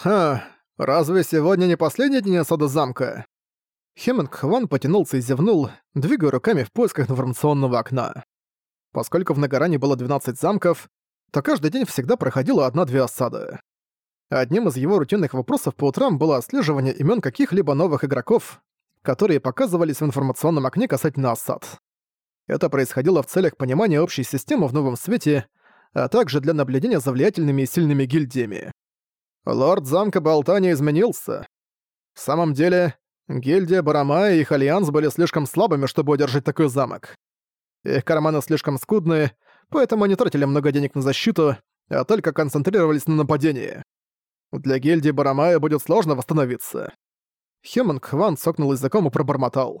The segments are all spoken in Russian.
«Ха, разве сегодня не последний день осады замка?» Хеминг Хван потянулся и зевнул, двигая руками в поисках информационного окна. Поскольку в Нагаране было 12 замков, то каждый день всегда проходила одна-две осады. Одним из его рутинных вопросов по утрам было отслеживание имен каких-либо новых игроков, которые показывались в информационном окне касательно осад. Это происходило в целях понимания общей системы в новом свете, а также для наблюдения за влиятельными и сильными гильдиями. Лорд замка Болтания изменился. В самом деле, гильдия Барамая и их альянс были слишком слабыми, чтобы удержать такой замок. Их карманы слишком скудные, поэтому они тратили много денег на защиту, а только концентрировались на нападении. Для гильдии Барамая будет сложно восстановиться. Хемонг Хван цокнул языком и пробормотал.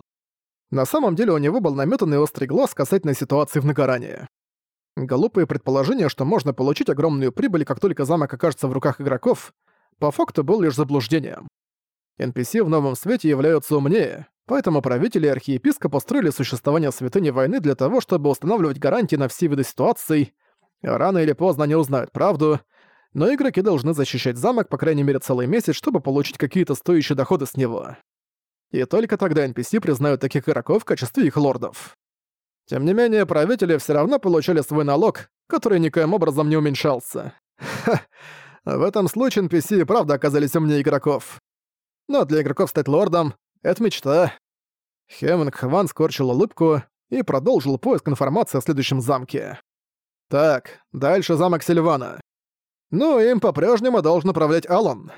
На самом деле у него был намётанный острый глаз касательно ситуации в Нагаране. Глупое предположение, что можно получить огромную прибыль, как только замок окажется в руках игроков, по факту был лишь заблуждением. NPC в новом свете являются умнее, поэтому правители и архиепископ построили существование святыни войны для того, чтобы устанавливать гарантии на все виды ситуаций. Рано или поздно они узнают правду, но игроки должны защищать замок по крайней мере целый месяц, чтобы получить какие-то стоящие доходы с него. И только тогда NPC признают таких игроков в качестве их лордов. Тем не менее, правители все равно получали свой налог, который никоим образом не уменьшался. Ха, в этом случае NPC и правда оказались умнее игроков. Но для игроков стать лордом — это мечта. Хевинг Хван скорчил улыбку и продолжил поиск информации о следующем замке. Так, дальше замок Сильвана. Ну, им по-прежнему должен управлять Алан.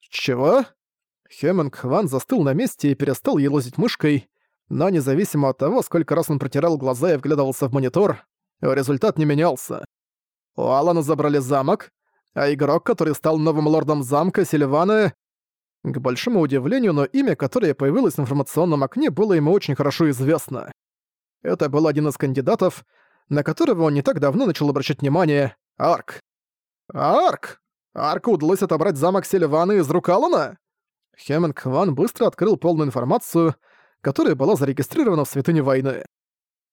Чего? Хеминг Хван застыл на месте и перестал елозить мышкой, но независимо от того, сколько раз он протирал глаза и вглядывался в монитор, результат не менялся. У Алана забрали замок, а игрок, который стал новым лордом замка, Сильвана... К большому удивлению, но имя, которое появилось в информационном окне, было ему очень хорошо известно. Это был один из кандидатов, на которого он не так давно начал обращать внимание — Арк. Арк! Арку удалось отобрать замок Сильвана из рук Алана? Хеминг Хван быстро открыл полную информацию, которая была зарегистрирована в Святыне Войны.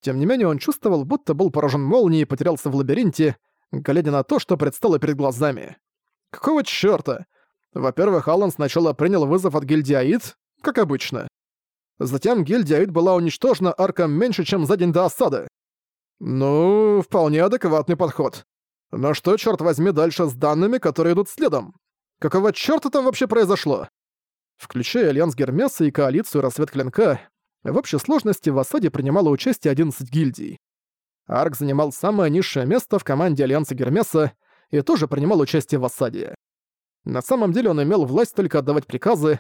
Тем не менее, он чувствовал, будто был поражен молнией и потерялся в лабиринте, глядя на то, что предстало перед глазами. Какого чёрта? Во-первых, Алан сначала принял вызов от гильдии Аид, как обычно. Затем гильдия Аид была уничтожена арком меньше, чем за день до осады. Ну, вполне адекватный подход. Но что, черт возьми, дальше с данными, которые идут следом? Какого чёрта там вообще произошло? Включая Альянс Гермеса и коалицию Рассвет Клинка, в общей сложности в осаде принимало участие 11 гильдий. Арк занимал самое низшее место в команде Альянса Гермеса и тоже принимал участие в осаде. На самом деле он имел власть только отдавать приказы,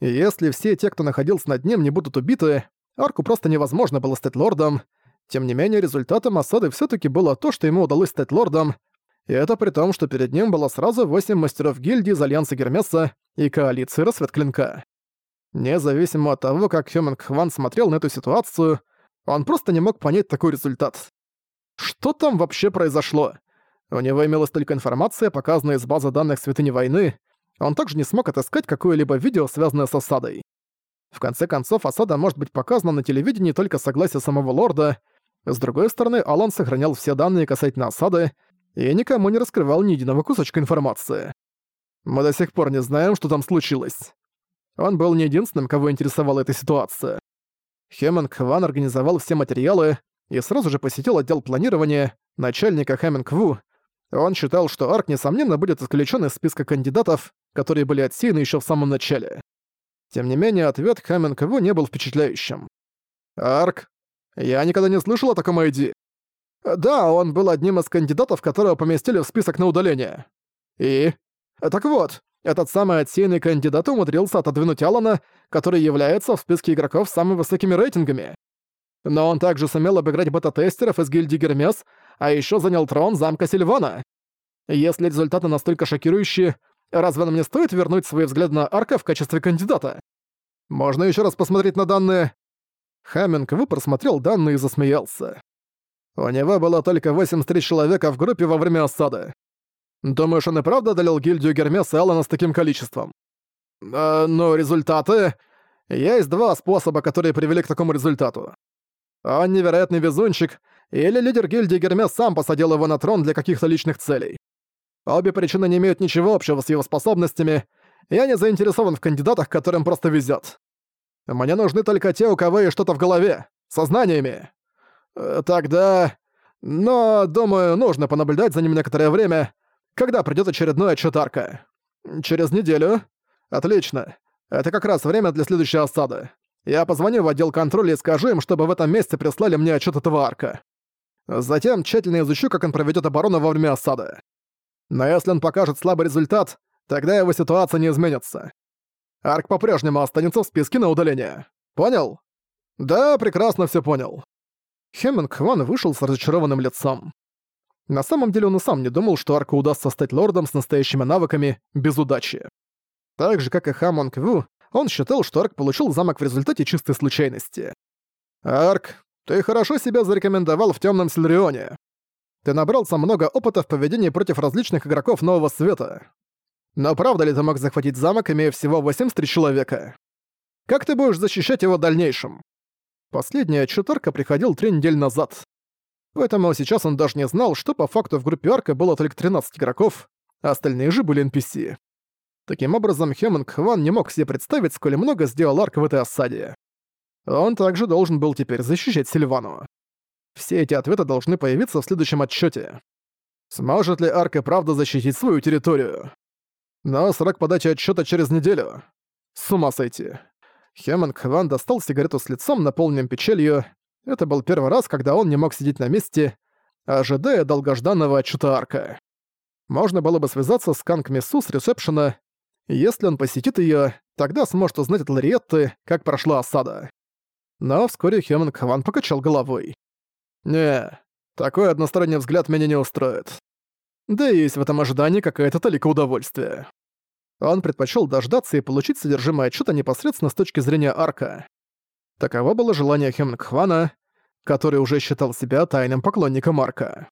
и если все те, кто находился над ним, не будут убиты, Арку просто невозможно было стать лордом. Тем не менее, результатом осады все таки было то, что ему удалось стать лордом, и это при том, что перед ним было сразу восемь мастеров гильдии из Альянса Гермеса и коалиции Рассвет Клинка. Независимо от того, как Хёминг Хван смотрел на эту ситуацию, он просто не мог понять такой результат. Что там вообще произошло? У него имелась только информация, показанная из базы данных Святыни Войны, он также не смог отыскать какое-либо видео, связанное с осадой. В конце концов, осада может быть показана на телевидении только согласия самого лорда. С другой стороны, Алан сохранял все данные касательно осады, и никому не раскрывал ни единого кусочка информации. Мы до сих пор не знаем, что там случилось. Он был не единственным, кого интересовала эта ситуация. Хэмминг Хван организовал все материалы и сразу же посетил отдел планирования начальника Хэмминг Ву. Он считал, что Арк, несомненно, будет исключен из списка кандидатов, которые были отсеяны еще в самом начале. Тем не менее, ответ Хэмминг Ву не был впечатляющим. «Арк, я никогда не слышал о таком ID. Да, он был одним из кандидатов, которого поместили в список на удаление. И? Так вот, этот самый отсеянный кандидат умудрился отодвинуть Алана, который является в списке игроков с самыми высокими рейтингами. Но он также сумел обыграть бета-тестеров из гильдии Гермес, а еще занял трон замка Сильвана. Если результаты настолько шокирующие, разве нам не стоит вернуть свои взгляды на Арка в качестве кандидата? Можно еще раз посмотреть на данные. Хамминг вы просмотрел данные и засмеялся. У него было только 83 человека в группе во время осады. Думаешь, он и правда одолел гильдию Гермеса Алана с таким количеством? Э, но результаты... Есть два способа, которые привели к такому результату. Он невероятный везунчик, или лидер гильдии Гермес сам посадил его на трон для каких-то личных целей. Обе причины не имеют ничего общего с его способностями, я не заинтересован в кандидатах, которым просто везет. Мне нужны только те, у кого есть что-то в голове, сознаниями. Э, тогда... Но, думаю, нужно понаблюдать за ним некоторое время, когда придёт очередной отчёт Арка. Через неделю? Отлично. Это как раз время для следующей осады. Я позвоню в отдел контроля и скажу им, чтобы в этом месте прислали мне отчёт этого Арка. Затем тщательно изучу, как он проведёт оборону во время осады. Но если он покажет слабый результат, тогда его ситуация не изменится. Арк по-прежнему останется в списке на удаление. Понял? Да, прекрасно все понял. Хеминг Хван вышел с разочарованным лицом. На самом деле он и сам не думал, что Арку удастся стать лордом с настоящими навыками без удачи. Так же, как и Хамонг Ву, он считал, что Арк получил замок в результате чистой случайности. «Арк, ты хорошо себя зарекомендовал в Темном Сильрионе. Ты набрался много опыта в поведении против различных игроков Нового Света. Но правда ли ты мог захватить замок, имея всего 83 человека? Как ты будешь защищать его в дальнейшем? Последний отчет приходил три недели назад. Поэтому сейчас он даже не знал, что по факту в группе Арка было только 13 игроков, а остальные же были NPC. Таким образом, Хёминг Хван не мог себе представить, сколь много сделал Арк в этой осаде. Он также должен был теперь защищать Сильвану. Все эти ответы должны появиться в следующем отчете. Сможет ли Арк и правда защитить свою территорию? Но срок подачи отчета через неделю. С ума сойти. Хеминг Хван достал сигарету с лицом, наполненным печалью. Это был первый раз, когда он не мог сидеть на месте, ожидая долгожданного отчета Арка. Можно было бы связаться с Канг Мису с ресепшена. Если он посетит ее, тогда сможет узнать от Лариетты, как прошла осада. Но вскоре Хеминг Хван покачал головой. «Не, такой односторонний взгляд меня не устроит. Да и есть в этом ожидании какая-то толика удовольствия». Он предпочел дождаться и получить содержимое отчета непосредственно с точки зрения арка. Таково было желание Хемнгхвана, который уже считал себя тайным поклонником арка.